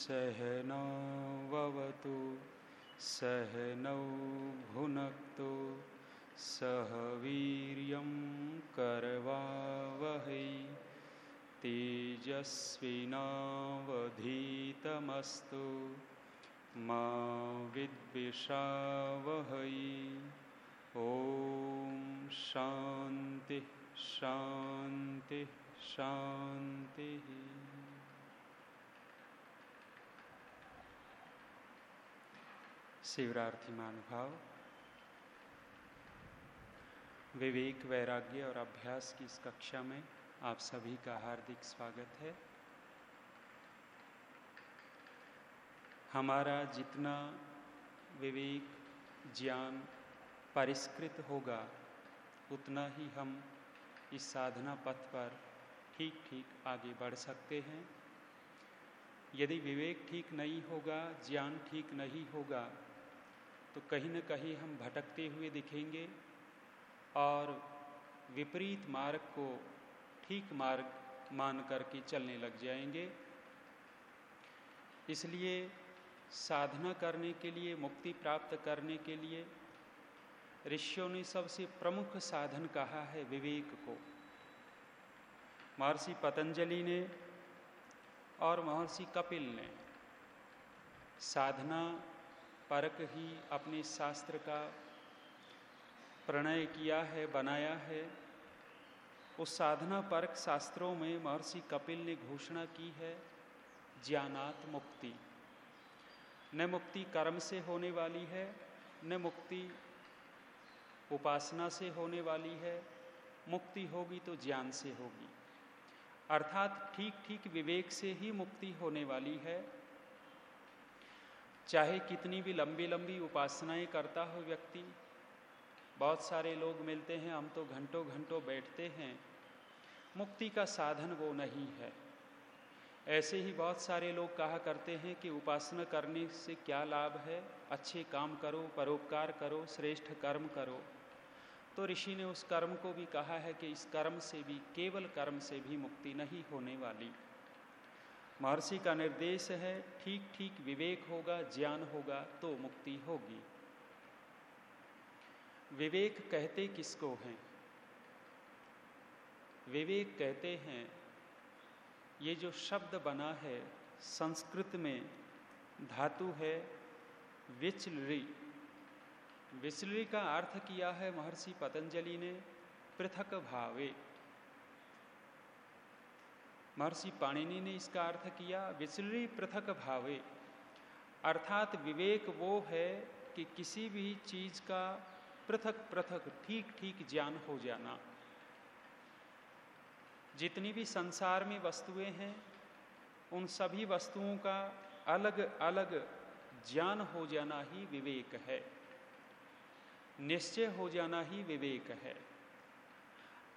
सहनवतु सहनौ भुनक्तु सह वीर्यं करवावहै। तेजस्विनावधीतमस्तु मा विद्विषावहै। ॐ शान्तिः शान्तिः शान्तिः। शिवरार्थी मानुभाव विवेक, वैराग्य और अभ्यास की इस कक्षा में आप सभी का हार्दिक स्वागत है। हमारा जितना विवेक, ज्ञान परिष्कृत होगा, उतना ही हम इस साधना पथ पर ठीक ठीक आगे बढ़ सकते हैं। यदि विवेक ठीक नहीं होगा, ज्ञान ठीक नहीं होगा तो कहीं न कहीं हम भटकते हुए दिखेंगे और विपरीत मार्ग को ठीक मार्ग मान करके चलने लग जाएँगे। इसलिए साधना करने के लिए, मुक्ति प्राप्त करने के लिए ऋषियों ने सबसे प्रमुख साधन कहा है विवेक को। महर्षि पतंजलि ने और महर्षि कपिल ने साधना परक ही अपने शास्त्र का प्रणय किया है, बनाया है। उस साधना परक शास्त्रों में महर्षि कपिल ने घोषणा की है, ज्ञानात मुक्ति। न मुक्ति कर्म से होने वाली है, न मुक्ति उपासना से होने वाली है, मुक्ति होगी तो ज्ञान से होगी। अर्थात ठीक ठीक विवेक से ही मुक्ति होने वाली है चाहे कितनी भी लंबी लंबी उपासनाएँ करता हो व्यक्ति, बहुत सारे लोग मिलते हैं, हम तो घंटों घंटों बैठते हैं। मुक्ति का साधन वो नहीं है। ऐसे ही बहुत सारे लोग कहा करते हैं कि उपासना करने से क्या लाभ है? अच्छे काम करो, परोपकार करो, श्रेष्ठ कर्म करो। तो ऋषि ने उस कर्म को भी कहा है कि इस कर्म से भी, केवल कर्म से भी मुक्ति नहीं होने वाली। महर्षि का निर्देश है, ठीक ठीक विवेक होगा, ज्ञान होगा तो मुक्ति होगी। विवेक कहते किसको हैं? विवेक कहते हैं, ये जो शब्द बना है, संस्कृत में धातु है, विचलरी। विचलरी का अर्थ किया है महर्षि पतंजलि ने, पृथक भावे। महर्षि पाणिनि ने इसका अर्थ किया विचलरी पृथक भावे। अर्थात विवेक वो है कि किसी भी चीज़ का पृथक पृथक ठीक ठीक ज्ञान हो जाना। जितनी भी संसार में वस्तुएँ हैं, उन सभी वस्तुओं का अलग अलग ज्ञान हो जाना ही विवेक है। निश्चय हो जाना ही विवेक है।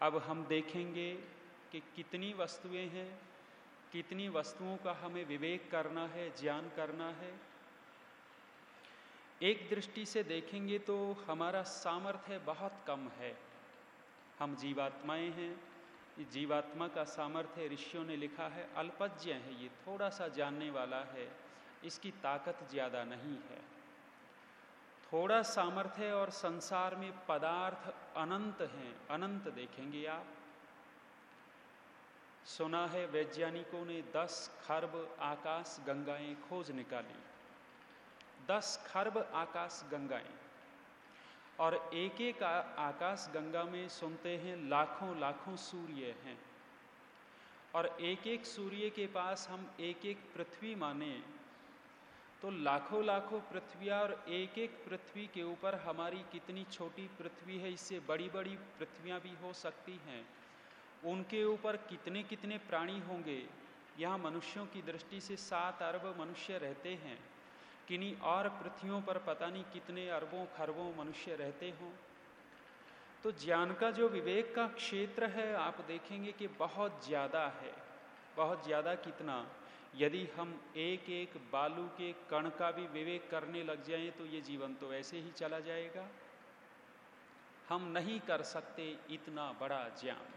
अब हम देखेंगे कि कितनी वस्तुएँ हैं, कितनी वस्तुओं का हमें विवेक करना है, ज्ञान करना है। एक दृष्टि से देखेंगे तो हमारा सामर्थ्य बहुत कम है। हम जीवात्माएँ हैं जीवात्मा का सामर्थ्य ऋषियों ने लिखा है अल्पज्य है ये थोड़ा सा जानने वाला है, इसकी ताकत ज़्यादा नहीं है। थोड़ा सामर्थ्य और संसार में पदार्थ अनंत हैं, अनंत देखेंगे आप। सुना है वैज्ञानिकों ने दस खरब आकाश गंगाएँ खोज निकाली। दस खरब आकाश गंगाएँ। और एक एक आकाश गंगा में सुनते हैं लाखों लाखों सूर्य हैं। और एक एक सूर्य के पास हम एक एक पृथ्वी माने। तो लाखों लाखों पृथ्वियाँ और एक एक पृथ्वी के ऊपर हमारी कितनी छोटी पृथ्वी है, इससे बड़ी बड़ी पृथ्वियाँ भी हो सकती हैं। उनके ऊपर कितने कितने प्राणी होंगे? यहाँ मनुष्यों की दृष्टि से सात अरब मनुष्य रहते हैं। किन्हीं और पृथ्वियों पर पता नहीं कितने अरबों, खरबों मनुष्य रहते हों? तो ज्ञान का जो विवेक का क्षेत्र है, आप देखेंगे कि बहुत ज़्यादा है। बहुत ज़्यादा कितना? यदि हम एक एक बालू के कण का भी विवेक करने लग जाएँ तो ये जीवन तो ऐसे ही चला जाएगा। हम नहीं कर सकते इतना बड़ा ज्ञान।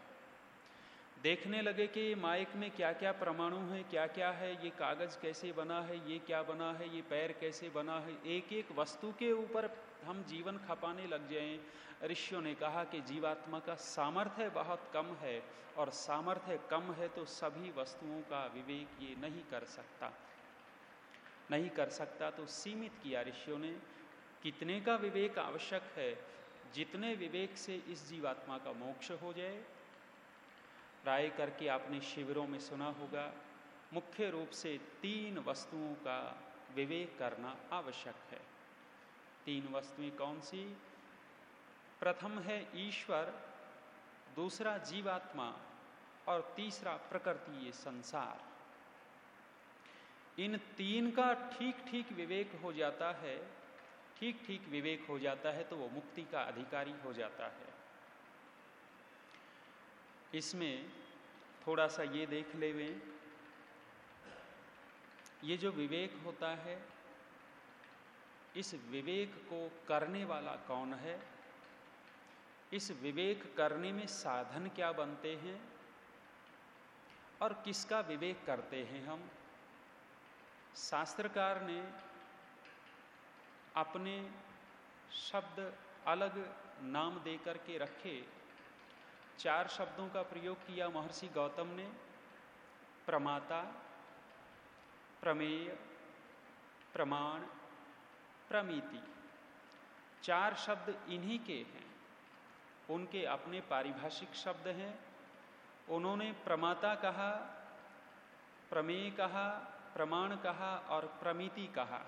देखने लगे कि माइक में क्या क्या परमाणु है क्या क्या है, ये कागज़ कैसे बना है, ये क्या बना है, ये पैर कैसे बना है एक एक वस्तु के ऊपर हम जीवन खपाने लग जाएँ। ऋषियों ने कहा कि जीवात्मा का सामर्थ्य बहुत कम है और सामर्थ्य कम है तो सभी वस्तुओं का विवेक ये नहीं कर सकता। नहीं कर सकता तो सीमित किया ऋषियों ने। कितने का विवेक आवश्यक है? जितने विवेक से इस जीवात्मा का मोक्ष हो जाए प्राय करके आपने शिविरों में सुना होगा, मुख्य रूप से तीन वस्तुओं का विवेक करना आवश्यक है। तीन वस्तुएँ कौन सी? प्रथम है ईश्वर, दूसरा जीवात्मा और तीसरा प्रकृति ये संसार। इन तीन का ठीक ठीक विवेक हो जाता है ठीक ठीक विवेक हो जाता है तो वो मुक्ति का अधिकारी हो जाता है। इसमें थोड़ा सा ये देख ले ये जो विवेक होता है, इस विवेक को करने वाला कौन है? इस विवेक करने में साधन क्या बनते हैं? और किसका विवेक करते हैं हम? शास्त्रकार ने अपने शब्द अलग नाम देकर के रखे। चार शब्दों का प्रयोग किया महर्षि गौतम ने। प्रमाता, प्रमेय, प्रमाण, प्रमिति। चार शब्द इन्हीं के हैं। उनके अपने पारिभाषिक शब्द हैं। उन्होंने प्रमाता कहा, प्रमेय कहा, प्रमाण कहा और प्रमिति कहा।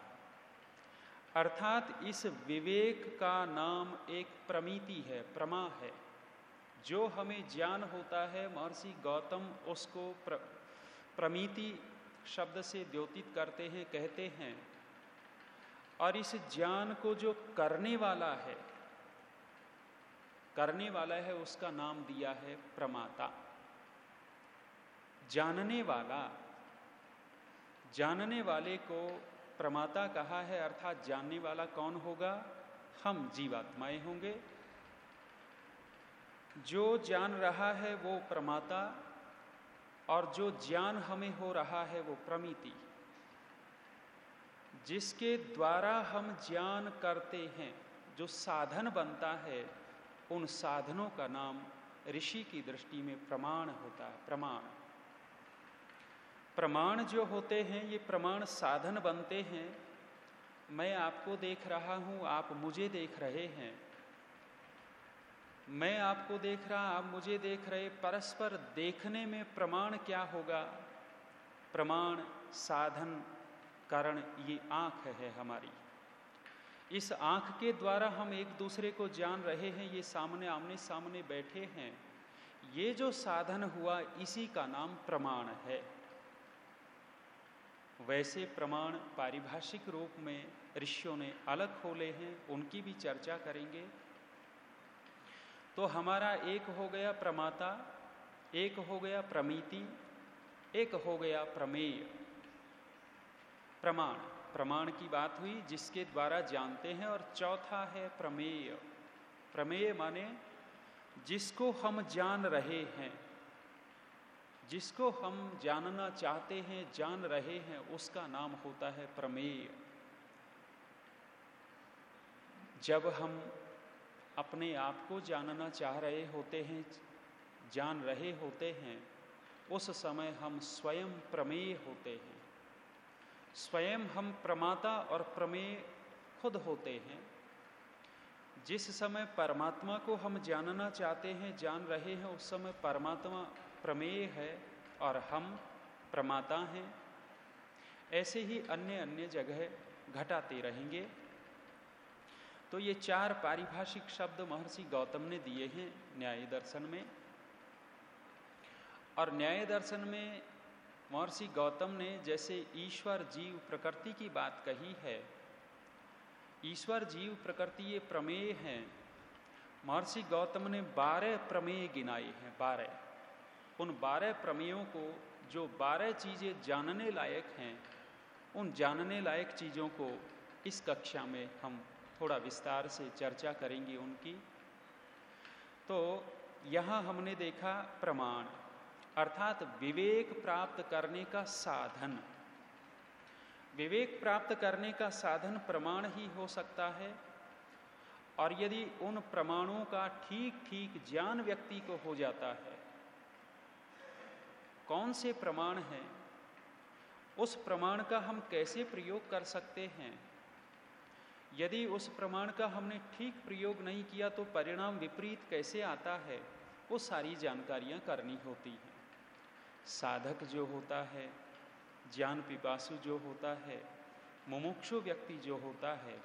अर्थात इस विवेक का नाम एक प्रमिति है, प्रमा है। जो हमें ज्ञान होता है महर्षि गौतम उसको प्र, प्रमिति शब्द से द्योतित करते हैं कहते हैं और इस ज्ञान को जो करने वाला है करने वाला है उसका नाम दिया है प्रमाता। जानने वाला जानने वाले को प्रमाता कहा है अर्थात जानने वाला कौन होगा? हम जीवात्माएँ होंगे। जो जान रहा है वो प्रमाता, और जो ज्ञान हमें हो रहा है वो प्रमिति, जिसके द्वारा हम ज्ञान करते हैं, जो साधन बनता है, उन साधनों का नाम ऋषि की दृष्टि में प्रमाण होता है, प्रमाण। प्रमाण जो होते हैं, ये प्रमाण साधन बनते हैं। मैं आपको देख रहा हूँ, आप मुझे देख रहे हैं। मैं आपको देख रहा, आप मुझे देख रहे, परस्पर देखने में प्रमाण क्या होगा? प्रमाण, साधन, कारण, ये आँख है हमारी। इस आँख के द्वारा हम एक दूसरे को जान रहे हैं, ये सामने, आमने सामने बैठे हैं। ये जो साधन हुआ, इसी का नाम प्रमाण है। वैसे प्रमाण पारिभाषिक रूप में ऋषियों ने अलग खोले हैं, उनकी भी चर्चा करेंगे। तो हमारा एक हो गया प्रमाता, एक हो गया प्रमिति, एक हो गया प्रमेय। प्रमाण प्रमाण की बात हुई जिसके द्वारा जानते हैं और चौथा है प्रमेय। प्रमेय माने जिसको हम जान रहे हैं, जिसको हम जानना चाहते हैं, जान रहे हैं, उसका नाम होता है प्रमेय। जब हम अपने आप को जानना चाह रहे होते हैं, जान रहे होते हैं, उस समय हम स्वयं प्रमेय होते हैं। स्वयं हम प्रमाता और प्रमेय खुद होते हैं। जिस समय परमात्मा को हम जानना चाहते हैं, जान रहे हैं, उस समय परमात्मा प्रमेय है और हम प्रमाता हैं। ऐसे ही अन्य अन्य जगह घटाते रहेंगे। तो ये चार पारिभाषिक शब्द महर्षि गौतम ने दिए हैं न्याय दर्शन में। और न्याय दर्शन में महर्षि गौतम ने जैसे ईश्वर जीव प्रकृति की बात कही है, ईश्वर जीव प्रकृति ये प्रमेय हैं। महर्षि गौतम ने बारह प्रमेय गिनाए हैं, बारह। उन बारह प्रमेयों को जो बारह चीज़ें जानने लायक हैं, उन जानने लायक चीज़ों को इस कक्षा में हम थोड़ा विस्तार से चर्चा करेंगे उनकी। तो यहाँ हमने देखा प्रमाण, अर्थात विवेक प्राप्त करने का साधन। विवेक प्राप्त करने का साधन प्रमाण ही हो सकता है, और यदि उन प्रमाणों का ठीक ठीक ज्ञान व्यक्ति को हो जाता है, कौन से प्रमाण हैं? उस प्रमाण का हम कैसे प्रयोग कर सकते हैं? यदि उस प्रमाण का हमने ठीक प्रयोग नहीं किया तो परिणाम विपरीत कैसे आता है? वो सारी जानकारियाँ करनी होती हैं। साधक जो होता है, ज्ञान पिपासु जो होता है, मुमुक्षु व्यक्ति जो होता है,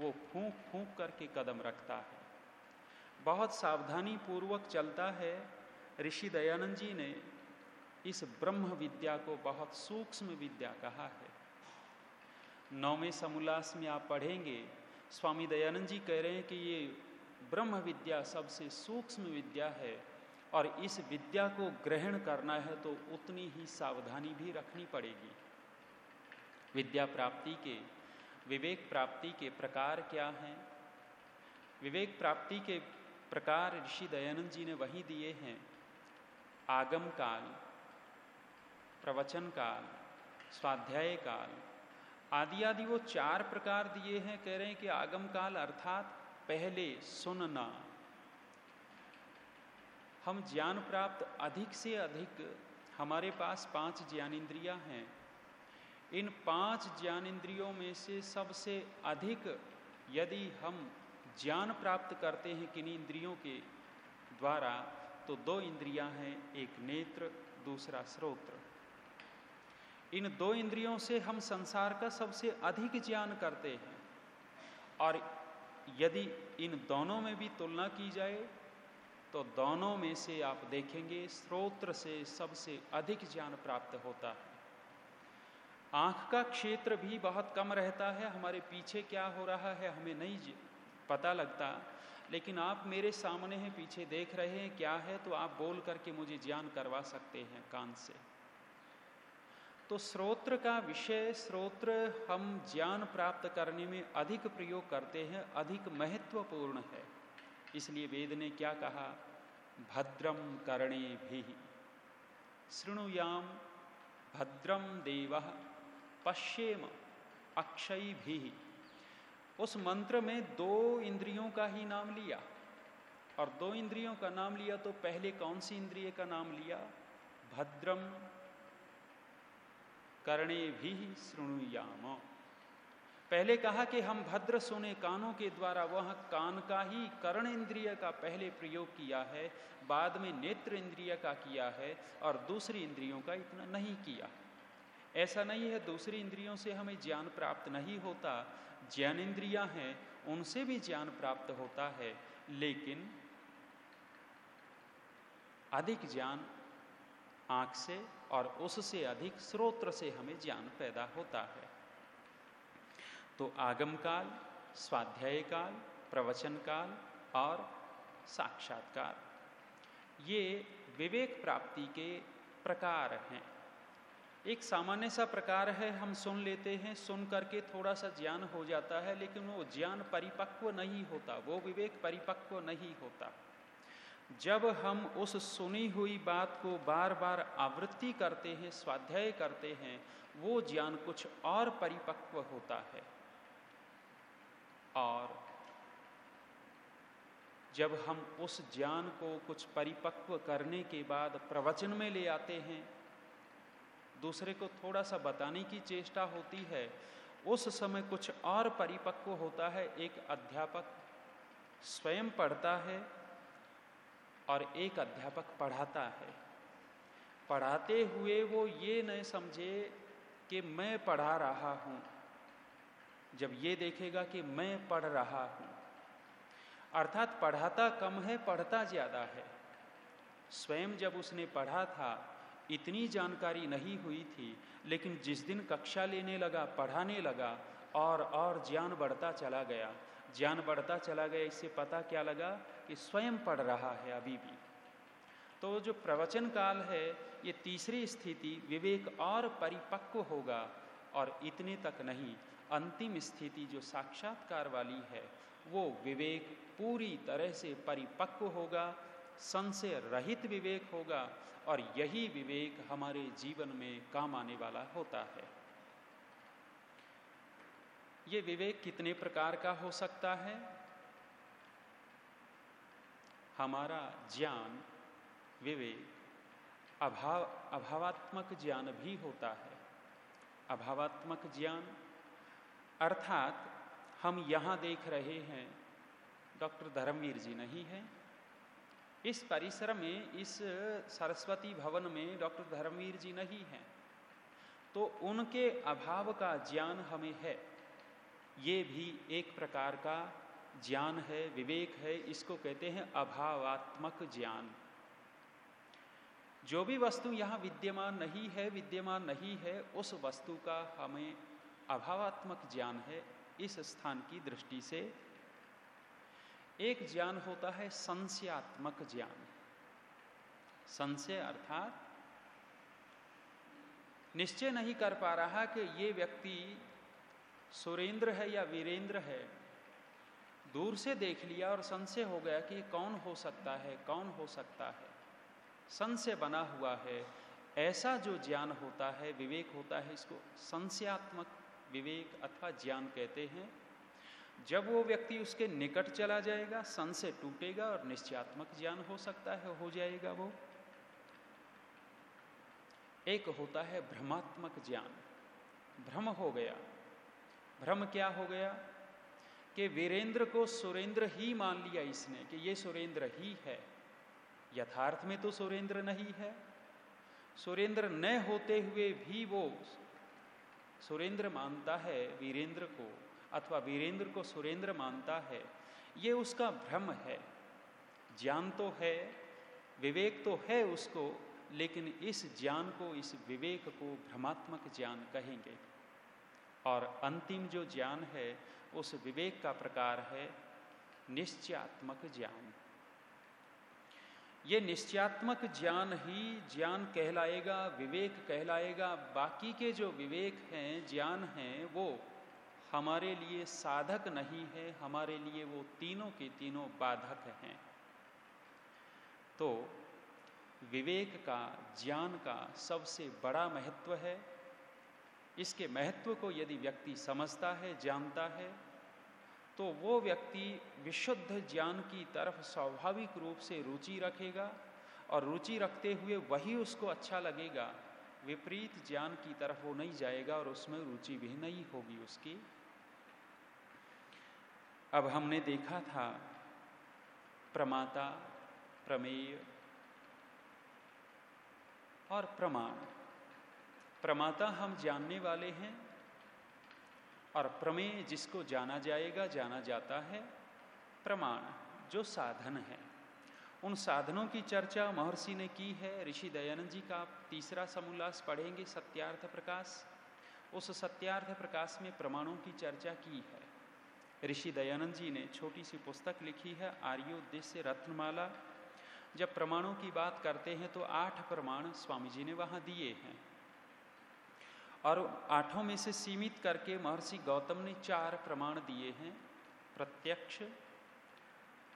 वो फूंक फूंक करके कदम रखता है। बहुत सावधानी पूर्वक चलता है, ऋषि दयानंद जी ने इस ब्रह्म विद्या को बहुत सूक्ष्म विद्या कहा है। नौवें समोल्लास में आप पढ़ेंगे, स्वामी दयानंद जी कह रहे हैं कि ये ब्रह्म विद्या सबसे सूक्ष्म विद्या है और इस विद्या को ग्रहण करना है तो उतनी ही सावधानी भी रखनी पड़ेगी। विद्या प्राप्ति के, विवेक प्राप्ति के प्रकार क्या हैं? विवेक प्राप्ति के प्रकार ऋषि दयानंद जी ने वही दिए हैं। आगम काल, प्रवचन काल, स्वाध्याय काल आदि आदि वो चार प्रकार दिए हैं, कह रहे हैं कि आगम काल अर्थात पहले सुनना। हम ज्ञान प्राप्त अधिक से अधिक हमारे पास पाँच ज्ञानेन्द्रियाँ हैं। इन पाँच ज्ञानेन्द्रियों में से सबसे अधिक यदि हम ज्ञान प्राप्त करते हैं किन इंद्रियों के द्वारा तो दो इंद्रियाँ हैं, एक नेत्र, दूसरा श्रोत्र इन दो इंद्रियों से हम संसार का सबसे अधिक ज्ञान करते हैं। और यदि इन दोनों में भी तुलना की जाए तो दोनों में से आप देखेंगे स्रोत्र से सबसे अधिक ज्ञान प्राप्त होता है। आँख का क्षेत्र भी बहुत कम रहता है, हमारे पीछे क्या हो रहा है हमें नहीं पता लगता। लेकिन आप मेरे सामने हैं, पीछे देख रहे हैं, क्या है तो आप बोल करके मुझे ज्ञान करवा सकते हैं कान से। तो स्रोत्र का विषय स्रोत्र हम ज्ञान प्राप्त करने में अधिक प्रयोग करते हैं, अधिक महत्वपूर्ण है। इसलिए वेद ने क्या कहा? भद्रम करणे भी शृणुयाम भद्रम देव पश्येम अक्षय भी उस मंत्र में दो इंद्रियों का ही नाम लिया। और दो इंद्रियों का नाम लिया तो पहले कौन सी इंद्रिय का नाम लिया? भद्रम करणे भी शृणुयाम। पहले कहा कि हम भद्र सोने कानों के द्वारा, वह कान का ही कर्ण इंद्रिय का पहले प्रयोग किया है, बाद में नेत्र इंद्रिय का किया है, और दूसरी इंद्रियों का इतना नहीं किया। ऐसा नहीं है, दूसरी इंद्रियों से हमें ज्ञान प्राप्त नहीं होता। ज्ञान इंद्रियाँ हैं, उनसे भी ज्ञान प्राप्त होता है, लेकिन अधिक ज्ञान आँख से और उससे अधिक स्रोत्र से हमें ज्ञान पैदा होता है। तो आगम काल, स्वाध्याय काल, प्रवचन काल और साक्षात्कार, ये विवेक प्राप्ति के प्रकार हैं। एक सामान्य सा प्रकार है, हम सुन लेते हैं, सुन करके थोड़ा सा ज्ञान हो जाता है, लेकिन वो ज्ञान परिपक्व नहीं होता, वो विवेक परिपक्व नहीं होता। जब हम उस सुनी हुई बात को बार बार आवृत्ति करते हैं, स्वाध्याय करते हैं, वो ज्ञान कुछ और परिपक्व होता है। और जब हम उस ज्ञान को कुछ परिपक्व करने के बाद प्रवचन में ले आते हैं, दूसरे को थोड़ा सा बताने की चेष्टा होती है, उस समय कुछ और परिपक्व होता है। एक अध्यापक स्वयं पढ़ता है और एक अध्यापक पढ़ाता है। पढ़ाते हुए वो ये न समझे कि मैं पढ़ा रहा हूँ। जब ये देखेगा कि मैं पढ़ रहा हूँ। अर्थात पढ़ाता कम है, पढ़ता ज़्यादा है। स्वयं जब उसने पढ़ा था, इतनी जानकारी नहीं हुई थी, लेकिन जिस दिन कक्षा लेने लगा, पढ़ाने लगा, और और ज्ञान बढ़ता चला गया। ज्ञान बढ़ता चला गया, इससे पता क्या लगा? कि स्वयं पढ़ रहा है अभी भी। तो जो प्रवचन काल है, ये तीसरी स्थिति विवेक और परिपक्व होगा और इतने तक नहीं, अंतिम स्थिति जो साक्षात्कार वाली है, वो विवेक पूरी तरह से परिपक्व होगा, संशय रहित विवेक होगा और यही विवेक हमारे जीवन में काम आने वाला होता है। ये विवेक कितने प्रकार का हो सकता है? हमारा ज्ञान, विवेक, अभाव, अभावात्मक ज्ञान भी होता है। अभावात्मक ज्ञान, अर्थात हम यहाँ देख रहे हैं, डॉक्टर धर्मवीर जी नहीं है। इस परिसर में, इस सरस्वती भवन में डॉक्टर धर्मवीर जी नहीं हैं। तो उनके अभाव का ज्ञान हमें है। ये भी एक प्रकार का ज्ञान है, विवेक है, इसको कहते हैं अभावात्मक ज्ञान। जो भी वस्तु यहाँ विद्यमान नहीं है, विद्यमान नहीं है, उस वस्तु का हमें अभावात्मक ज्ञान है, इस स्थान की दृष्टि से। एक ज्ञान होता है संशयात्मक ज्ञान। संशय अर्थात निश्चय नहीं कर पा रहा कि ये व्यक्ति सुरेंद्र है या वीरेंद्र है दूर से देख लिया और संशय हो गया कि कौन हो सकता है, कौन हो सकता है। संशय बना हुआ है, ऐसा जो ज्ञान होता है, विवेक होता है, इसको संशयात्मक विवेक अथवा ज्ञान कहते हैं। जब वो व्यक्ति उसके निकट चला जाएगा संशय टूटेगा और निश्चयात्मक ज्ञान हो सकता है, हो जाएगा वो। एक होता है भ्रमात्मक ज्ञान। भ्रम हो गया। भ्रम क्या हो गया? कि वीरेंद्र को सुरेंद्र ही मान लिया इसने, कि ये सुरेंद्र ही है। यथार्थ में तो सुरेंद्र नहीं है। सुरेंद्र न होते हुए भी वो सुरेंद्र मानता है वीरेंद्र को, अथवा वीरेंद्र को सुरेंद्र मानता है, ये उसका भ्रम है। ज्ञान तो है, विवेक तो है उसको, लेकिन इस ज्ञान को, इस विवेक को भ्रमात्मक ज्ञान कहेंगे। और अंतिम जो ज्ञान है उस विवेक का प्रकार है निश्चयात्मक ज्ञान। ये निश्चयात्मक ज्ञान ही ज्ञान कहलाएगा, विवेक कहलाएगा, बाकी के जो विवेक हैं, ज्ञान हैं, वो हमारे लिए साधक नहीं है, हमारे लिए वो तीनों के तीनों बाधक हैं। तो विवेक का, ज्ञान का सबसे बड़ा महत्व है। इसके महत्व को यदि व्यक्ति समझता है, जानता है तो वो व्यक्ति विशुद्ध ज्ञान की तरफ़ स्वाभाविक रूप से रुचि रखेगा और रुचि रखते हुए वही उसको अच्छा लगेगा। विपरीत ज्ञान की तरफ़ वो नहीं जाएगा और उसमें रुचि भी नहीं होगी उसकी। अब हमने देखा था, प्रमाता, प्रमेय और प्रमाण। प्रमाता हम जानने वाले हैं और प्रमेय जिसको जाना जाएगा, जाना जाता है प्रमाण, जो साधन है। उन साधनों की चर्चा महर्षि ने की है। ऋषि दयानंद जी का आप तीसरा समोल्लास पढ़ेंगे, सत्यार्थ प्रकाश। उस सत्यार्थ प्रकाश में प्रमाणों की चर्चा की है। ऋषि दयानंद जी ने छोटी सी पुस्तक लिखी है आर्योद्देश्य रत्नमाला। जब प्रमाणों की बात करते हैं तो आठ प्रमाण स्वामी जी ने वहाँ दिए हैं। और आठों में से सीमित करके महर्षि गौतम ने चार प्रमाण दिए हैं। प्रत्यक्ष,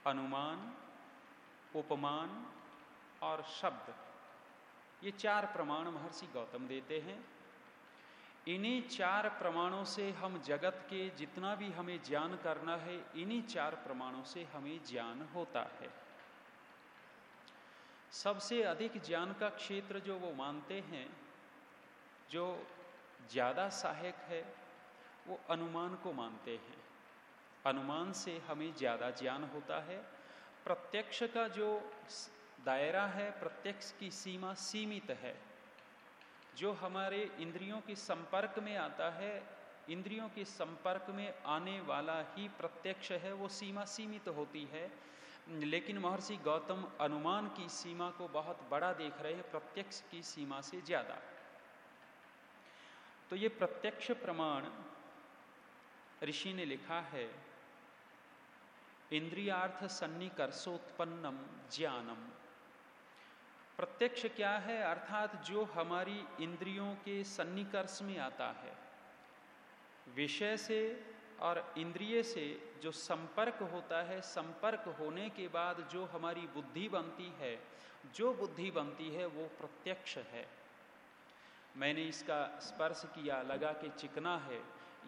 अनुमान, उपमान और शब्द। ये चार प्रमाण महर्षि गौतम देते हैं। इन्हीं चार प्रमाणों से हम जगत के जितना भी हमें ज्ञान करना है, इन्हीं चार प्रमाणों से हमें ज्ञान होता है। सबसे अधिक ज्ञान का क्षेत्र जो वो मानते हैं, जो ज़्यादा सहायक है, वो अनुमान को मानते हैं। अनुमान से हमें ज़्यादा ज्ञान होता है। प्रत्यक्ष का जो दायरा है, प्रत्यक्ष की सीमा सीमित है। जो हमारे इंद्रियों के संपर्क में आता है, इंद्रियों के संपर्क में आने वाला ही प्रत्यक्ष है, वो सीमा सीमित होती है। लेकिन महर्षि गौतम अनुमान की सीमा को बहुत बड़ा देख रहे हैं, प्रत्यक्ष की सीमा से ज़्यादा। तो ये प्रत्यक्ष प्रमाण ऋषि ने लिखा है, इंद्रियार्थ सन्निकर्षोत्पन्नम ज्ञानम। प्रत्यक्ष क्या है? अर्थात जो हमारी इंद्रियों के सन्निकर्ष में आता है, विषय से और इंद्रिय से जो संपर्क होता है, संपर्क होने के बाद जो हमारी बुद्धि बनती है, जो बुद्धि बनती है, वो प्रत्यक्ष है। मैंने इसका स्पर्श किया, लगा कि चिकना है।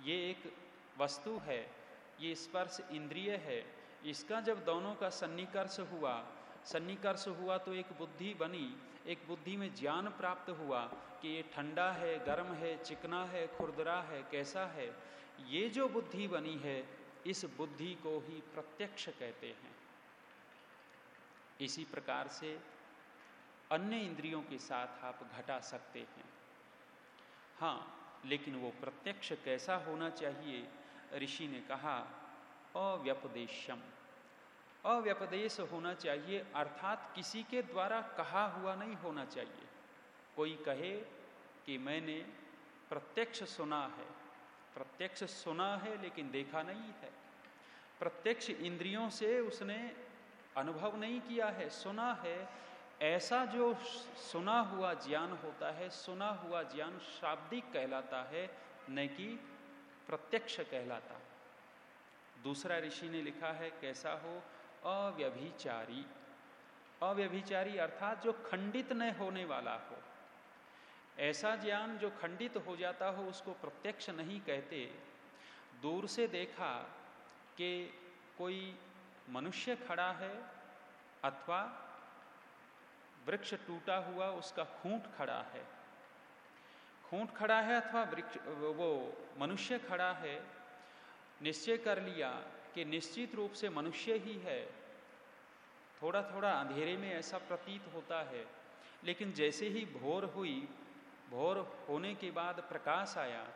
ये एक वस्तु है, ये स्पर्श इंद्रिय है। इसका जब दोनों का सन्निकर्ष हुआ सन्निकर्ष हुआ तो एक बुद्धि बनी, एक बुद्धि में ज्ञान प्राप्त हुआ कि ये ठंडा है, गर्म है, चिकना है, खुरदरा है, कैसा है। ये जो बुद्धि बनी है, इस बुद्धि को ही प्रत्यक्ष कहते हैं। इसी प्रकार से अन्य इंद्रियों के साथ आप घटा सकते हैं। हाँ लेकिन वो प्रत्यक्ष कैसा होना चाहिए? ऋषि ने कहा अव्यपदेशम अव्यपदेश होना चाहिए, अर्थात किसी के द्वारा कहा हुआ नहीं होना चाहिए। कोई कहे कि मैंने प्रत्यक्ष सुना है। प्रत्यक्ष सुना है, लेकिन देखा नहीं है। प्रत्यक्ष इंद्रियों से उसने अनुभव नहीं किया है, सुना है ऐसा जो सुना हुआ ज्ञान होता है, सुना हुआ ज्ञान शाब्दिक कहलाता है, न कि प्रत्यक्ष कहलाता। दूसरा ऋषि ने लिखा है, कैसा हो? अव्यभिचारी। अव्यभिचारी अर्थात जो खंडित न होने वाला हो। ऐसा ज्ञान जो खंडित हो जाता हो, उसको प्रत्यक्ष नहीं कहते। दूर से देखा कि कोई मनुष्य खड़ा है अथवा वृक्ष टूटा हुआ, उसका खूंट खड़ा है। खूंट खड़ा है अथवा वृक्ष, वो मनुष्य खड़ा है, निश्चय कर लिया कि निश्चित रूप से मनुष्य ही है। थोड़ा थोड़ा अंधेरे में ऐसा प्रतीत होता है। लेकिन जैसे ही भोर हुई, भोर होने के बाद प्रकाश आया।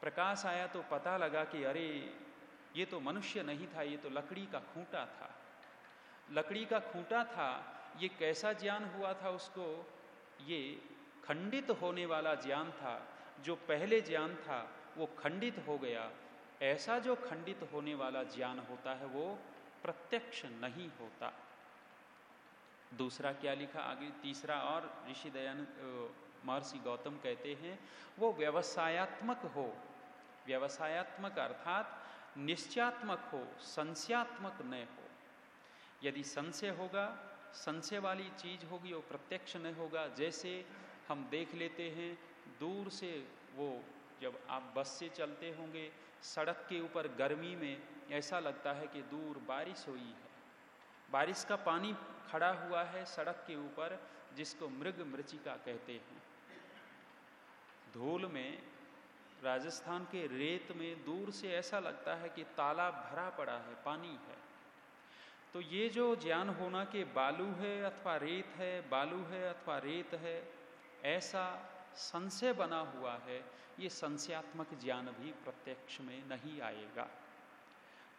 प्रकाश आया तो पता लगा कि अरे, ये तो मनुष्य नहीं था, ये तो लकड़ी का खूंटा था। लकड़ी का खूंटा था ये कैसा ज्ञान हुआ था उसको? ये खंडित होने वाला ज्ञान था। जो पहले ज्ञान था, वो खंडित हो गया। ऐसा जो खंडित होने वाला ज्ञान होता है, वो प्रत्यक्ष नहीं होता। दूसरा क्या लिखा आगे? तीसरा और ऋषि दयानंद महर्षि गौतम कहते हैं, वो व्यवसायत्मक हो। व्यवसायत्मक अर्थात निश्चयात्मक हो, संशयात्मक न हो। यदि संशय होगा संशय वाली चीज़ होगी, वो प्रत्यक्ष नहीं होगा। जैसे हम देख लेते हैं, दूर से वो जब आप बस से चलते होंगे, सड़क के ऊपर गर्मी में ऐसा लगता है कि दूर बारिश हुई है। बारिश का पानी खड़ा हुआ है सड़क के ऊपर, जिसको मृग मृचिका कहते हैं। धूल में, राजस्थान के रेत में दूर से ऐसा लगता है कि तालाब भरा पड़ा है, पानी है। तो ये जो ज्ञान होना कि बालू है अथवा रेत है, बालू है अथवा रेत है, ऐसा संशय बना हुआ है, ये संशयात्मक ज्ञान भी प्रत्यक्ष में नहीं आएगा।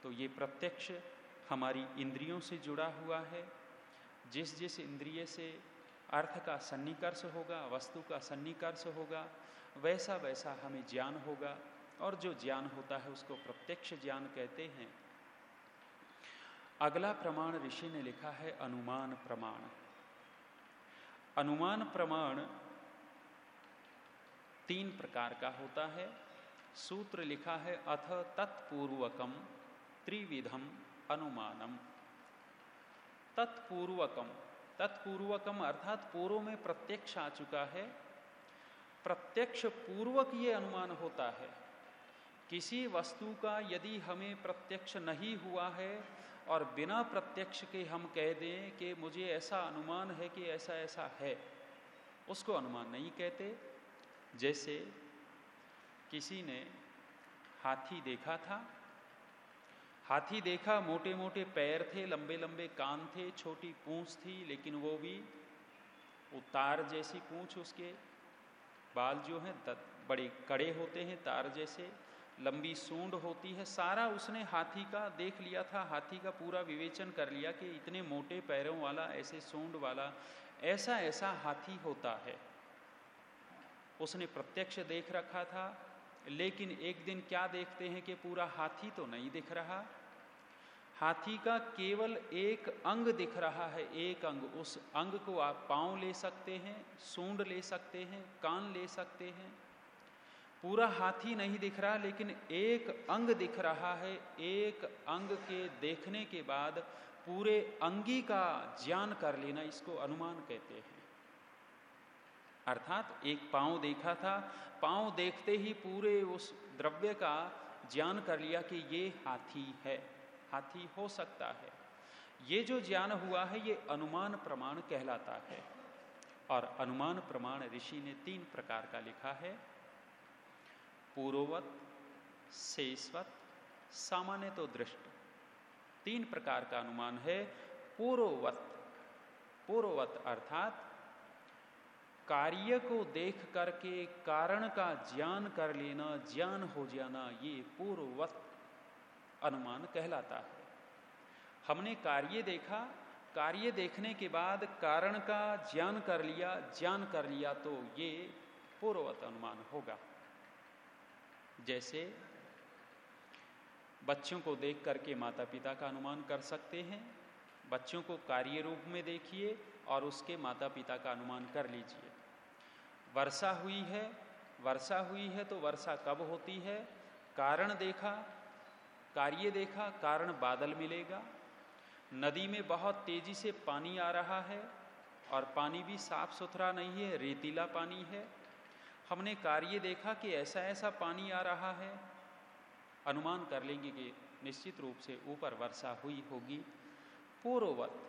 तो ये प्रत्यक्ष हमारी इंद्रियों से जुड़ा हुआ है। जिस जिस इंद्रिय से अर्थ का सन्निकर्ष होगा, वस्तु का सन्निकर्ष होगा वैसा वैसा हमें ज्ञान होगा, और जो ज्ञान होता है उसको प्रत्यक्ष ज्ञान कहते हैं। अगला प्रमाण ऋषि ने लिखा है अनुमान प्रमाण। अनुमान प्रमाण तीन प्रकार का होता है। सूत्र लिखा है अथ तत्पूर्वकम त्रिविधम अनुमानम। तत्पूर्वकम तत्पूर्वकम अर्थात पूर्व में प्रत्यक्ष आ चुका है। प्रत्यक्ष पूर्वक ये अनुमान होता है। किसी वस्तु का यदि हमें प्रत्यक्ष नहीं हुआ है और बिना प्रत्यक्ष के हम कह दें कि मुझे ऐसा अनुमान है कि ऐसा ऐसा है। उसको अनुमान नहीं कहते। जैसे किसी ने हाथी देखा था। हाथी देखा मोटे मोटे पैर थे लंबे लंबे कान थे, छोटी पूंछ थी, लेकिन वो भी तार जैसी पूंछ उसके। बाल जो हैं बड़े, कड़े होते हैं, तार जैसे। लंबी सूंड होती है, सारा उसने हाथी का देख लिया था, हाथी का पूरा विवेचन कर लिया कि इतने मोटे पैरों वाला, ऐसे सूंड वाला, ऐसा ऐसा हाथी होता है। उसने प्रत्यक्ष देख रखा था, लेकिन एक दिन क्या देखते हैं कि पूरा हाथी तो नहीं दिख रहा। हाथी का केवल एक अंग दिख रहा है, एक अंग। उस अंग को आप पाँव ले सकते हैं, सूंड ले सकते हैं, कान ले सकते हैं पूरा हाथी नहीं दिख रहा, लेकिन एक अंग दिख रहा है। एक अंग के देखने के बाद पूरे अंगी का ज्ञान कर लेना, इसको अनुमान कहते हैं। अर्थात एक पाँव देखा था, पाँव देखते ही पूरे उस द्रव्य का ज्ञान कर लिया कि ये हाथी है, हाथी हो सकता है। ये जो ज्ञान हुआ है, ये अनुमान प्रमाण कहलाता है। और अनुमान प्रमाण ऋषि ने तीन प्रकार का लिखा है। पूर्ववत, शेषवत, सामान्य तो दृष्ट। तीन प्रकार का अनुमान है, पूर्ववत। पूर्ववत अर्थात कार्य को देख करके कारण का ज्ञान कर लेना, ज्ञान हो जाना, ये पूर्ववत अनुमान कहलाता है। हमने कार्य देखा, कार्य देखने के बाद कारण का ज्ञान कर लिया, ज्ञान कर लिया तो ये पूर्ववत अनुमान होगा। जैसे बच्चों को देख करके माता पिता का अनुमान कर सकते हैं, बच्चों को कार्य रूप में देखिए और उसके माता पिता का अनुमान कर लीजिए। वर्षा हुई है, वर्षा हुई है तो वर्षा कब होती है? कारण देखा, कार्य देखा, कारण बादल मिलेगा। नदी में बहुत तेज़ी से पानी आ रहा है और पानी भी साफ़ सुथरा नहीं है, रेतीला पानी है। हमने कार्य देखा कि ऐसा ऐसा पानी आ रहा है। अनुमान कर लेंगे कि निश्चित रूप से ऊपर वर्षा हुई होगी। पूर्ववत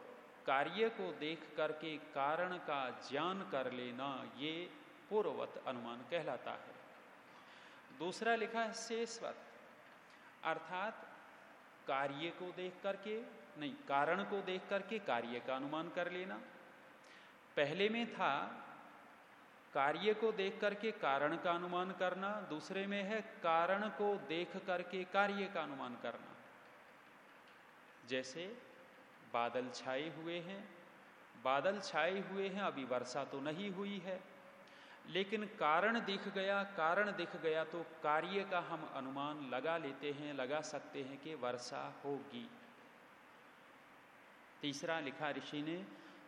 कार्य को देख करके कारण का ज्ञान कर लेना ये पूर्ववत अनुमान कहलाता है। दूसरा लिखा है शेषवत। अर्थात कार्य को देख करके नहीं, कारण को देख करके कार्य का अनुमान कर लेना। पहले में था कार्य को देख करके कारण का अनुमान करना, दूसरे में है कारण को देख करके कार्य का अनुमान करना। जैसे बादल छाए हुए हैं, बादल छाए हुए हैं, अभी वर्षा तो नहीं हुई है, लेकिन कारण दिख गया, कारण दिख गया तो कार्य का हम अनुमान लगा लेते हैं, लगा सकते हैं कि वर्षा होगी। तीसरा लिखा ऋषि ने,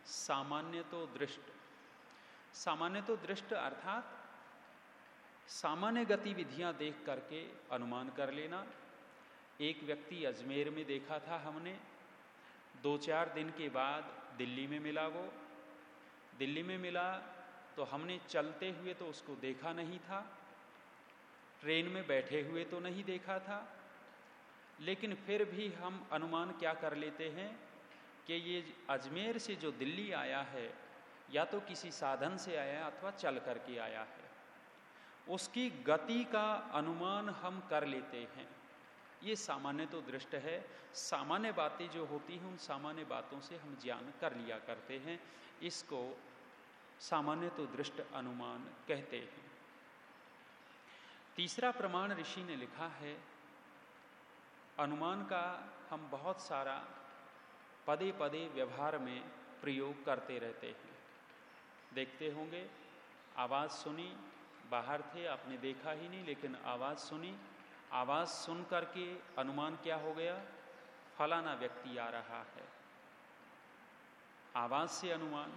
सामान्य तो दृष्ट सामान्य तो दृष्ट अर्थात सामान्य गतिविधियाँ देख करके अनुमान कर लेना। एक व्यक्ति अजमेर में देखा था हमने। दो चार दिन के बाद दिल्ली में मिला वो। दिल्ली में मिला तो हमने चलते हुए तो उसको देखा नहीं था। ट्रेन में बैठे हुए तो नहीं देखा था। लेकिन फिर भी हम अनुमान क्या कर लेते हैं कि ये अजमेर से जो दिल्ली आया है या तो किसी साधन से आया अथवा चल करके आया है। उसकी गति का अनुमान हम कर लेते हैं। ये सामान्य तो दृष्ट है। सामान्य बातें जो होती हैं, उन सामान्य बातों से हम ज्ञान कर लिया करते हैं। इसको सामान्य तो दृष्ट अनुमान कहते हैं। तीसरा प्रमाण ऋषि ने लिखा है, अनुमान का हम बहुत सारा पदे पदे व्यवहार में प्रयोग करते रहते हैं। देखते होंगे। आवाज़ सुनी बाहर थे आपने देखा ही नहीं लेकिन आवाज़ सुनी। आवाज़ सुन करके अनुमान क्या हो गया? फलाना व्यक्ति आ रहा है। आवाज़ से अनुमान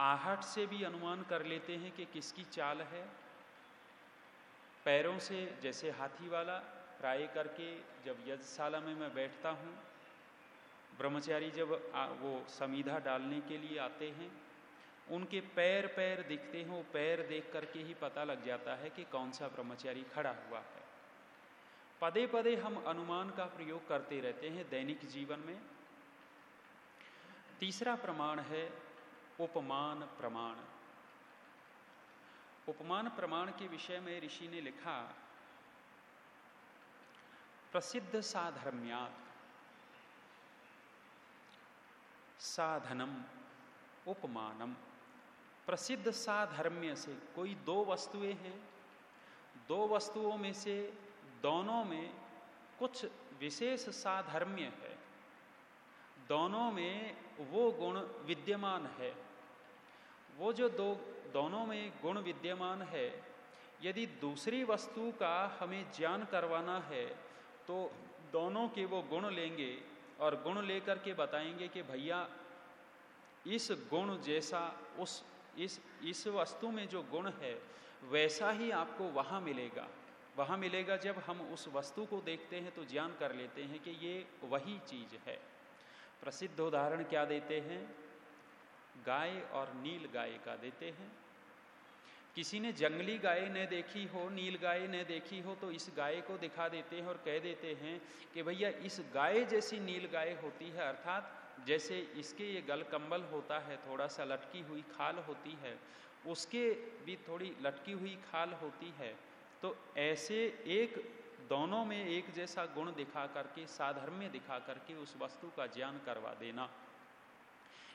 आहट से भी अनुमान कर लेते हैं कि किसकी चाल है। पैरों से जैसे हाथी वाला प्राय करके जब यज्ञशाला में मैं बैठता हूँ ब्रह्मचारी जब आ, वो समीधा डालने के लिए आते हैं उनके पैर पैर दिखते हैं, वो पैर देख करके ही पता लग जाता है कि कौन सा ब्रह्मचारी खड़ा हुआ है। पदे पदे हम अनुमान का प्रयोग करते रहते हैं दैनिक जीवन में। तीसरा प्रमाण है उपमान प्रमाण। उपमान प्रमाण के विषय में ऋषि ने लिखा, प्रसिद्ध साधर्म्यात साधनम उपमानम। प्रसिद्ध साधर्म्य से कोई दो वस्तुएँ हैं। दो वस्तुओं में से दोनों में कुछ विशेष साधर्म्य है। दोनों में वो गुण विद्यमान है। वो जो दो, दोनों में गुण विद्यमान है, यदि दूसरी वस्तु का हमें ज्ञान करवाना है तो दोनों के वो गुण लेंगे और गुण लेकर के बताएँगे कि भैया, इस गुण जैसा, उस इस इस वस्तु में जो गुण है, वैसा ही आपको वहाँ मिलेगा। वहाँ मिलेगा जब हम उस वस्तु को देखते हैं तो ज्ञान कर लेते हैं कि ये वही चीज़ है। प्रसिद्ध उदाहरण क्या देते हैं? गाय और नील गाय का देते हैं। किसी ने जंगली गाय न देखी हो, नील गाय न देखी हो तो इस गाय को दिखा देते हैं और कह देते हैं कि भैया, इस गाय जैसी नील गाय होती है, अर्थात जैसे इसके ये गल कंबल होता है, थोड़ा सा लटकी हुई खाल होती है, उसके भी थोड़ी लटकी हुई खाल होती है। तो ऐसे एक, दोनों में एक जैसा गुण दिखा करके, साधर्म्य दिखा करके उस वस्तु का ज्ञान करवा देना।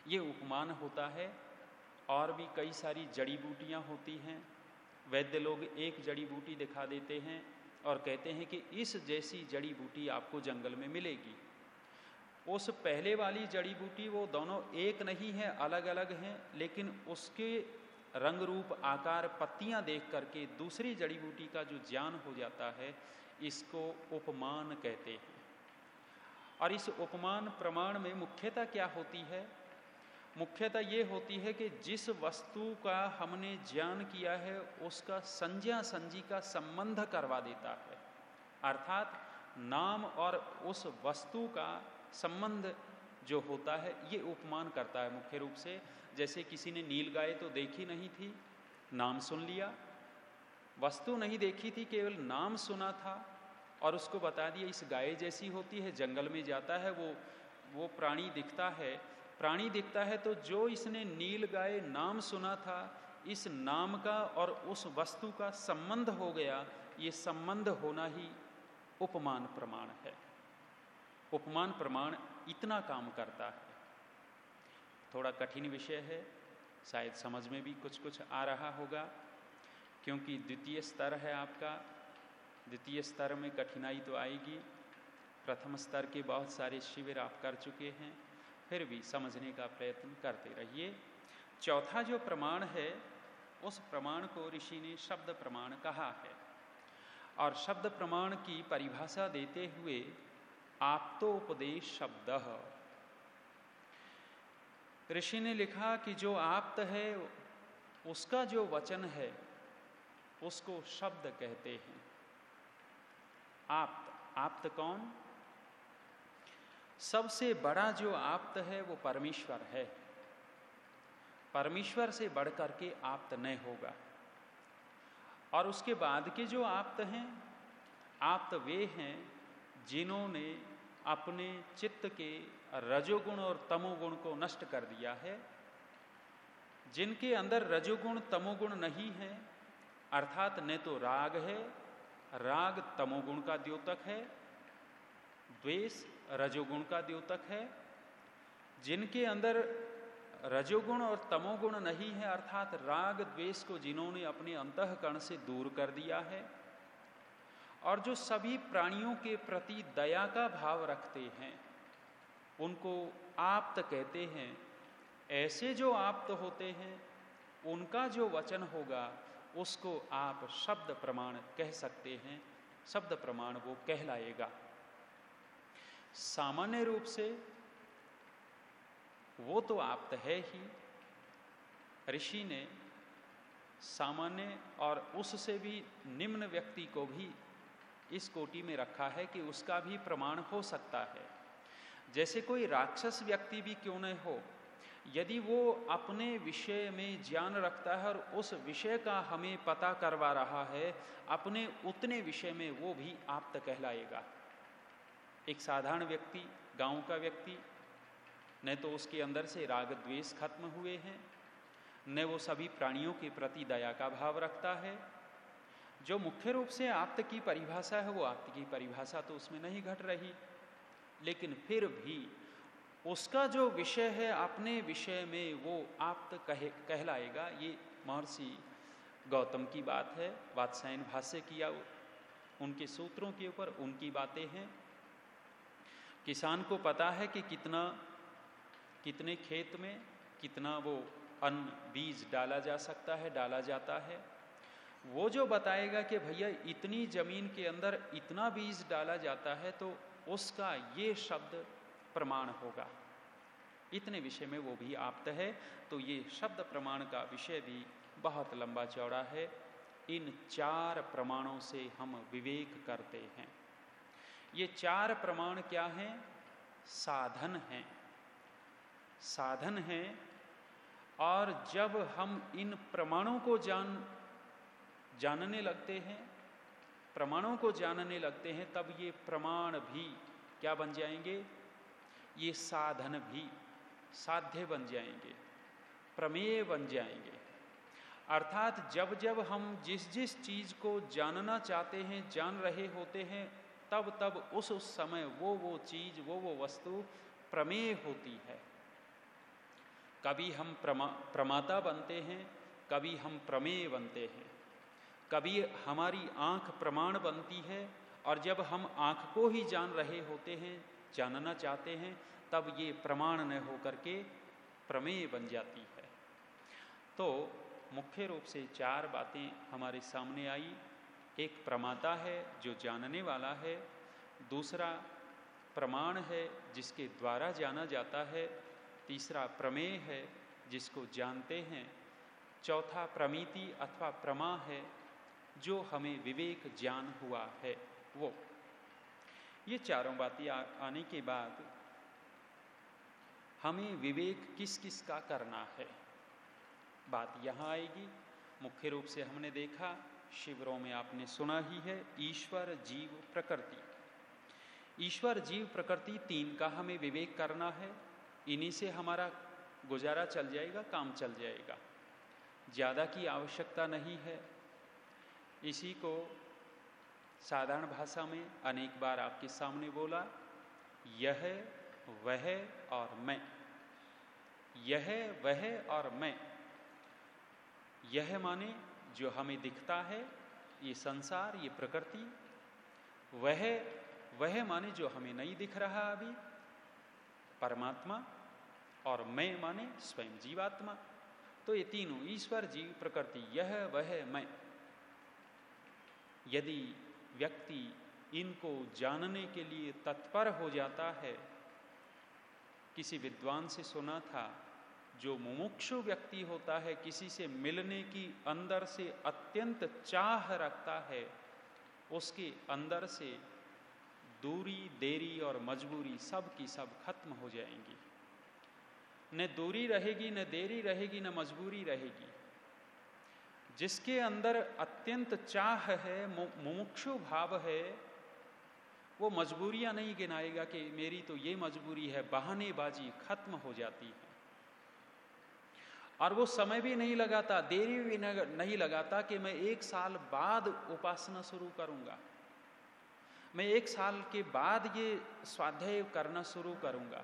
ये उपमान होता है, और भी कई सारी जड़ी बूटियाँ होती हैं। वैद्य लोग एक जड़ी बूटी दिखा देते हैं और कहते हैं कि इस जैसी जड़ी बूटी आपको जंगल में मिलेगी। उस पहले वाली जड़ी बूटी वो दोनों एक नहीं है अलग अलग हैं, लेकिन उसके रंग रूप आकार, पत्तियाँ देख करके दूसरी जड़ी बूटी का जो ज्ञान हो जाता है, इसको उपमान कहते हैं। और इस उपमान प्रमाण में मुख्यता क्या होती है? मुख्यतः ये होती है कि जिस वस्तु का हमने ज्ञान किया है, उसका संज्ञा संजी का संबंध करवा देता है। अर्थात नाम और उस वस्तु का संबंध जो होता है, ये उपमान करता है मुख्य रूप से। जैसे किसी ने नील गाय तो देखी नहीं थी, नाम सुन लिया। वस्तु नहीं देखी थी, केवल नाम सुना था और उसको बता दिया, इस गाय जैसी होती है, जंगल में जाता है, वो वो प्राणी दिखता है। प्राणी दिखता है तो जो इसने नील गाय नाम सुना था, इस नाम का और उस वस्तु का संबंध हो गया। ये संबंध होना ही उपमान प्रमाण है। उपमान प्रमाण इतना काम करता है। थोड़ा कठिन विषय है, शायद समझ में भी कुछ कुछ आ रहा होगा, क्योंकि द्वितीय स्तर है आपका। द्वितीय स्तर में कठिनाई तो आएगी। प्रथम स्तर के बहुत सारे शिविर आप कर चुके हैं, फिर भी समझने का प्रयत्न करते रहिए। चौथा जो प्रमाण है, उस प्रमाण को ऋषि ने शब्द प्रमाण कहा है। और शब्द प्रमाण की परिभाषा देते हुए आप्तोपदेश शब्द। ऋषि ने लिखा कि जो आप्त है, उसका जो वचन है, उसको शब्द कहते हैं। आप्त। आप्त कौन? सबसे बड़ा जो आप्त है, वो परमेश्वर है। परमेश्वर से बढ़कर के आप्त न होगा। और उसके बाद के जो आप्त हैं, आप्त वे हैं, जिन्होंने अपने चित्त के रजोगुण और तमोगुण को नष्ट कर दिया है। जिनके अंदर रजोगुण, तमोगुण नहीं है, अर्थात न तो राग है, राग तमोगुण का द्योतक है, द्वेष रजोगुण का द्योतक है। जिनके अंदर रजोगुण और तमोगुण नहीं है, अर्थात राग, द्वेष को जिन्होंने अपने अंतकरण से दूर कर दिया है और जो सभी प्राणियों के प्रति दया का भाव रखते हैं, उनको आप्त कहते हैं, ऐसे जो आप्त होते हैं, उनका जो वचन होगा, उसको आप शब्द प्रमाण कह सकते हैं, शब्द प्रमाण वो कहलाएगा। सामान्य रूप से वो तो आप्त है ही। ऋषि ने सामान्य और उससे भी निम्न व्यक्ति को भी इस कोटि में रखा है कि उसका भी प्रमाण हो सकता है। जैसे कोई राक्षस व्यक्ति भी क्यों न हो, यदि वो अपने विषय में ज्ञान रखता है और उस विषय का हमें पता करवा रहा है, अपने उतने विषय में वो भी आप्त कहलाएगा। एक साधारण व्यक्ति, गाँव का व्यक्ति, न तो उसके अंदर से राग द्वेष खत्म हुए हैं, न वो सभी प्राणियों के प्रति दया का भाव रखता है जो मुख्य रूप से आप्त की परिभाषा है, वो आप्त की परिभाषा तो उसमें नहीं घट रही। लेकिन फिर भी उसका जो विषय है, अपने विषय में वो आप्त कहे, कहलाएगा। ये महर्षि गौतम की बात है वात्सायन भाष्य किया उनके सूत्रों के ऊपर उनकी बातें हैं। किसान को पता है कि कितना, कितने खेत में कितना वो अन्न, बीज डाला जा सकता है, डाला जाता है। वो जो बताएगा कि भैया इतनी ज़मीन के अंदर इतना बीज डाला जाता है तो उसका ये शब्द प्रमाण होगा। इतने विषय में वो भी आप्त है तो ये शब्द प्रमाण का विषय भी बहुत लंबा चौड़ा है। इन चार प्रमाणों से हम विवेक करते हैं। ये चार प्रमाण क्या हैं? साधन हैं। साधन हैं, और जब हम इन प्रमाणों को जान जानने लगते हैं, प्रमाणों को जानने लगते हैं, तब ये प्रमाण भी क्या बन जाएँगे? ये साधन भी साध्य बन जाएँगे, प्रमेय बन जाएँगे। अर्थात जब जब हम जिस जिस चीज़ को जानना चाहते हैं, जान रहे होते हैं, तब तब उस उस समय वो वो चीज़, वो वो वस्तु प्रमेय होती है। कभी हम प्रमा, प्रमाता बनते हैं, कभी हम प्रमेय बनते हैं। कभी हमारी आँख प्रमाण बनती है और जब हम आँख को ही जान रहे होते हैं, जानना चाहते हैं, तब ये प्रमाण न होकर के प्रमेय बन जाती है। तो मुख्य रूप से चार बातें हमारे सामने आई। एक प्रमाता है जो जानने वाला है। दूसरा प्रमाण है जिसके द्वारा जाना जाता है। तीसरा प्रमेय है जिसको जानते हैं। चौथा प्रमिति अथवा प्रमा है जो हमें विवेक, ज्ञान हुआ है, वो। ये चारों बातें आने के बाद हमें विवेक किस किस का करना है। बात यहाँ आएगी। मुख्य रूप से हमने देखा, शिविरों में आपने सुना ही है, ईश्वर, जीव, प्रकृति। ईश्वर, जीव, प्रकृति तीन का हमें विवेक करना है। इन्हीं से हमारा गुजारा चल जाएगा, काम चल जाएगा। ज़्यादा की आवश्यकता नहीं है। इसी को साधारण भाषा में अनेक बार आपके सामने बोला, यह, वह और मैं। यह, वह और मैं। यह माने जो हमें दिखता है, ये संसार, ये प्रकृति। वह वह माने जो हमें नहीं दिख रहा अभी, परमात्मा। और मैं माने स्वयं जीवात्मा। तो ये तीनों, ईश्वर, जीव, प्रकृति, यह, वह, मैं। यदि व्यक्ति इनको जानने के लिए तत्पर हो जाता है, किसी विद्वान से सुना था, जो मुमुक्षु व्यक्ति होता है, किसी से मिलने की अंदर से अत्यंत चाह रखता है, उसके अंदर से दूरी, देरी और मजबूरी सब की सब खत्म हो जाएँगी। न दूरी रहेगी, न देरी रहेगी, न मजबूरी रहेगी। जिसके अंदर अत्यंत चाह है मुमुक्षु भाव है, वो मजबूरियाँ नहीं गिनाएगा कि मेरी तो ये मजबूरी है, बहानेबाजी खत्म हो जाती है। और वो समय भी नहीं लगाता, देरी भी नहीं लगाता कि मैं एक साल बाद उपासना शुरू करूँगा। मैं एक साल के बाद ये स्वाध्याय करना शुरू करूँगा।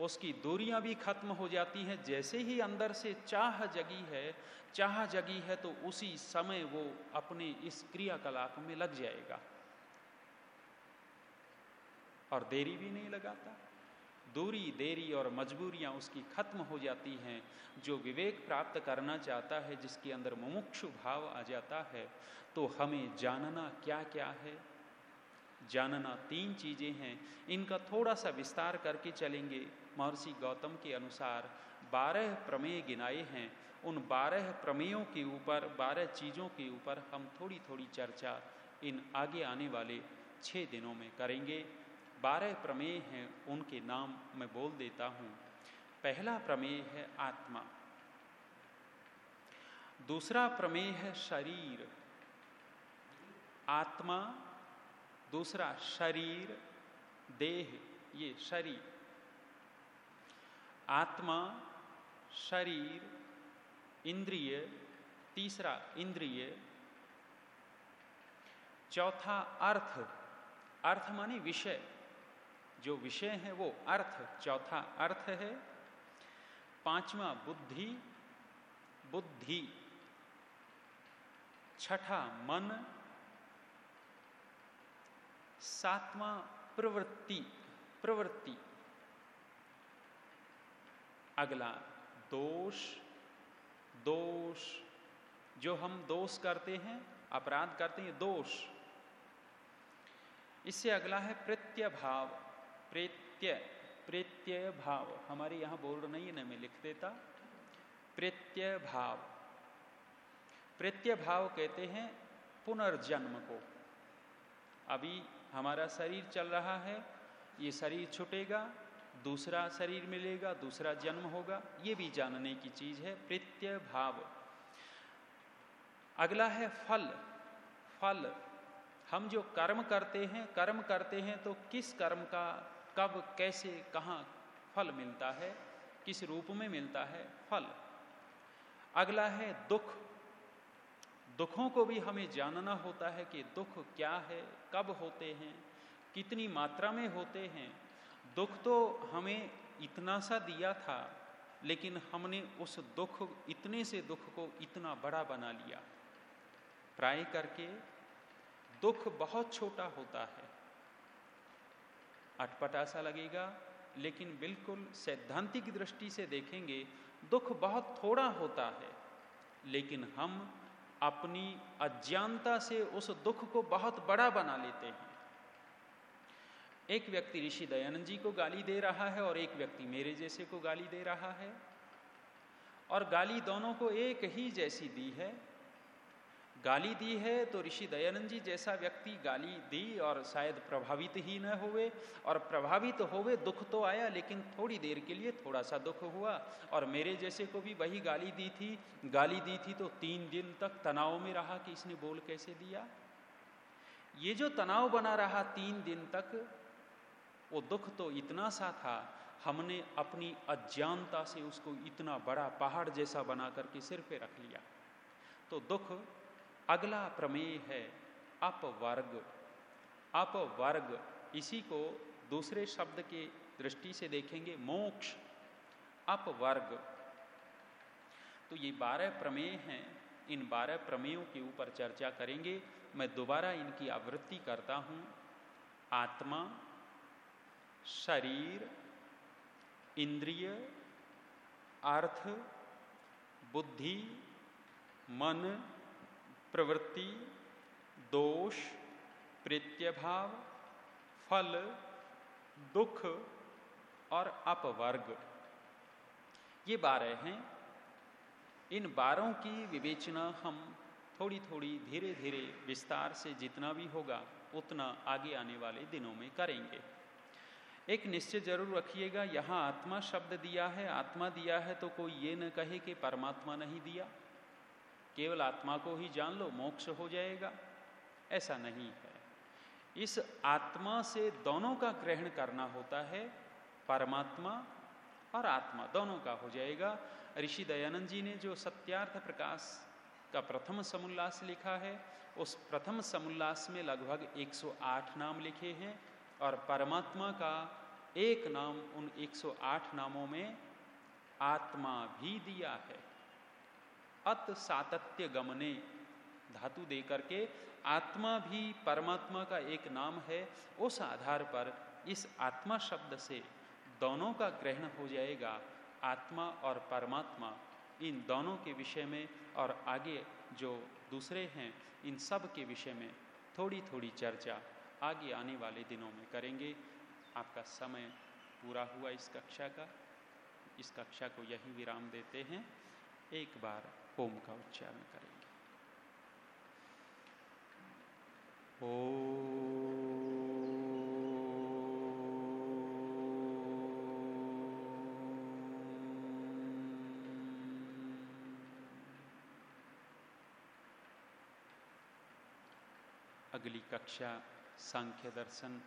उसकी दूरियाँ भी खत्म हो जाती हैं। जैसे ही अंदर से चाह जगी है, चाह जगी है तो उसी समय वो अपने इस क्रियाकलाप में लग जाएगा। और देरी भी नहीं लगाता। दूरी, देरी और मजबूरियाँ उसकी खत्म हो जाती हैं। जो विवेक प्राप्त करना चाहता है, जिसके अंदर मुमुक्षु भाव आ जाता है तो हमें जानना क्या क्या है? जानना तीन चीज़ें हैं। इनका थोड़ा सा विस्तार करके चलेंगे। महर्षि गौतम के अनुसार बारह प्रमेय गिनाए हैं। उन बारह प्रमेयों के ऊपर, बारह चीज़ों के ऊपर हम थोड़ी थोड़ी चर्चा इन आगे आने वाले छः दिनों में करेंगे। बारह प्रमेय हैं, उनके नाम मैं बोल देता हूँ। पहला प्रमेय है आत्मा। दूसरा प्रमेय है शरीर। आत्मा दूसरा शरीर, देह, ये शरीर। आत्मा, शरीर, इंद्रिय, तीसरा इंद्रिय। चौथा अर्थ। अर्थ माने विषय। जो विषय है वो अर्थ। चौथा अर्थ है पांचवा बुद्धि। बुद्धि। छठा मन। सातवां प्रवृत्ति प्रवृत्ति। अगला, दोष दोष। जो हम दोष करते हैं, अपराध करते हैं, दोष। इससे अगला है प्रत्यभाव, प्रेत्य प्रेत्यय भाव हमारे यहाँ बोर्ड नहीं है, ना मैं लिख देता। प्रेत्यय भाव प्रत्यय भाव कहते हैं पुनर्जन्म को। अभी हमारा शरीर चल रहा है, ये शरीर छुटेगा, दूसरा शरीर मिलेगा, दूसरा जन्म होगा, ये भी जानने की चीज़ है प्रत्यय भाव अगला है फल। फल, हम जो कर्म करते हैं, कर्म करते हैं तो किस कर्म का, कब, कैसे, कहाँ फल मिलता है, किस रूप में मिलता है? फल। अगला है दुख। दुखों को भी हमें जानना होता है कि दुख क्या है, कब होते हैं, कितनी मात्रा में होते हैं। दुख तो हमें इतना सा दिया था, लेकिन हमने उस दुख, इतने से दुख को इतना बड़ा बना लिया। प्राय करके दुख बहुत छोटा होता है। अटपटा सा लगेगा, लेकिन बिल्कुल सैद्धांतिक दृष्टि से देखेंगे, दुख बहुत थोड़ा होता है, लेकिन हम अपनी अज्ञानता से उस दुख को बहुत बड़ा बना लेते हैं। एक व्यक्ति ऋषि दयानंद जी को गाली दे रहा है और एक व्यक्ति मेरे जैसे को गाली दे रहा है। और गाली दोनों को एक ही जैसी दी है। गाली दी है तो ऋषि दयानंद जी जैसा व्यक्ति गाली दी और शायद प्रभावित ही न हुए और प्रभावित होवे दुख तो आया, लेकिन थोड़ी देर के लिए थोड़ा सा दुख हुआ, और मेरे जैसे को भी वही गाली दी थी। गाली दी थी तो तीन दिन तक तनाव में रहा कि इसने बोल कैसे दिया? ये जो तनाव बना रहा तीन दिन तक, वो दुख तो इतना सा था, हमने अपनी अज्ञानता से उसको इतना बड़ा पहाड़ जैसा बना करके सिर पे रख लिया। तो दुख अगला प्रमेय है अपवर्ग। अपवर्ग, इसी को दूसरे शब्द के दृष्टि से देखेंगे, मोक्ष। अपवर्ग। तो ये बारह प्रमेय हैं, इन बारह प्रमेयों के ऊपर चर्चा करेंगे। मैं दोबारा इनकी आवृत्ति करता हूँ। आत्मा, शरीर, इंद्रिय, अर्थ, बुद्धि, मन प्रवृत्ति, दोष, प्रत्यभाव, फल, दुख और अपवर्ग। ये बारह हैं। इन बारों की विवेचना हम थोड़ी थोड़ी धीरे धीरे विस्तार से जितना भी होगा, उतना आगे आने वाले दिनों में करेंगे। एक निश्चय ज़रूर रखिएगा, यहाँ आत्मा शब्द दिया है, आत्मा दिया है तो कोई ये न कहे कि परमात्मा नहीं दिया। केवल आत्मा को ही जान लो, मोक्ष हो जाएगा। ऐसा नहीं है। इस आत्मा से दोनों का ग्रहण करना होता है, परमात्मा और आत्मा, दोनों का हो जाएगा। ऋषि दयानंद जी ने जो सत्यार्थ प्रकाश का प्रथम समुल्लास लिखा है, उस प्रथम समुल्लास में लगभग 108 नाम लिखे हैं और परमात्मा का एक नाम उन 108 नामों में आत्मा भी दिया है। अत सातत्य गमने। धातु दे करके आत्मा भी परमात्मा का एक नाम है, उस आधार पर इस आत्मा शब्द से दोनों का ग्रहण हो जाएगा, आत्मा और परमात्मा। इन दोनों के विषय में और आगे जो दूसरे हैं, इन सब के विषय में थोड़ी थोड़ी चर्चा आगे आने वाले दिनों में करेंगे। आपका समय पूरा हुआ इस कक्षा का। इस कक्षा को यही विराम देते हैं। एक बार ओम का उच्चारण करेंगे। ओ अगली कक्षा सांख्य दर्शन